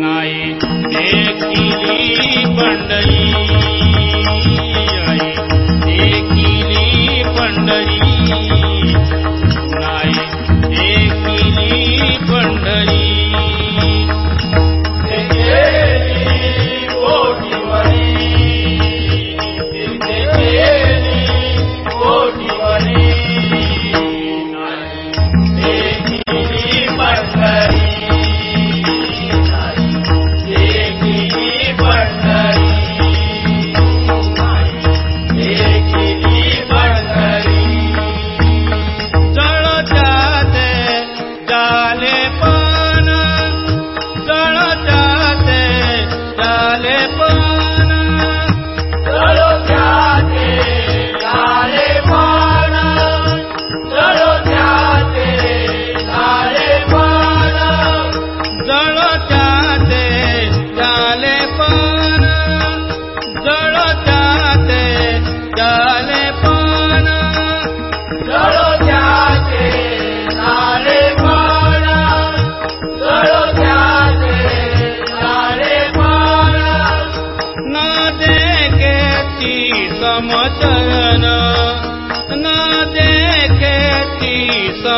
नाई देखी बंडई।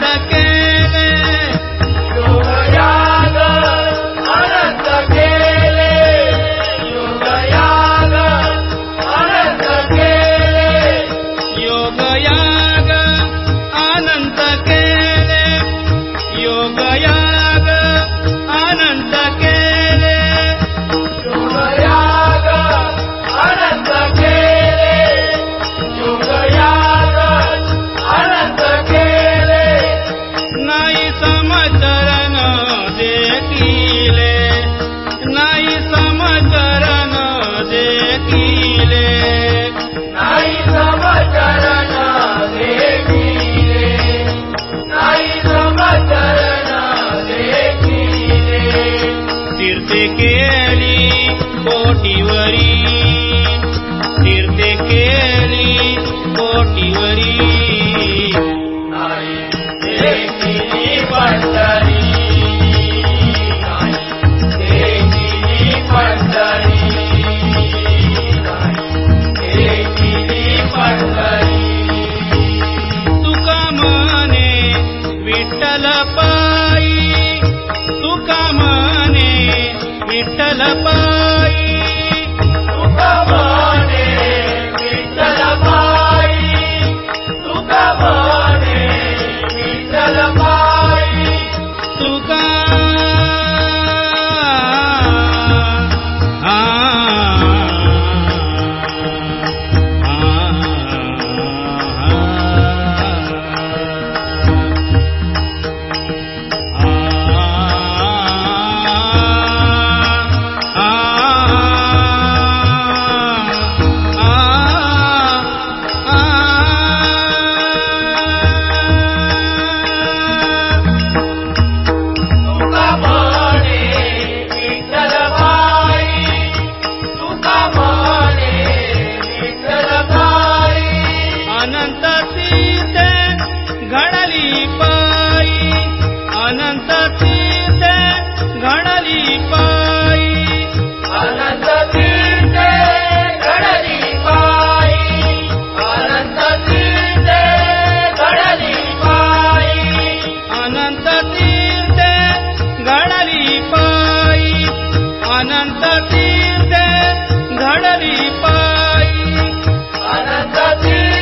that can la paz. तीर्थे घडली पायी. आनंदाची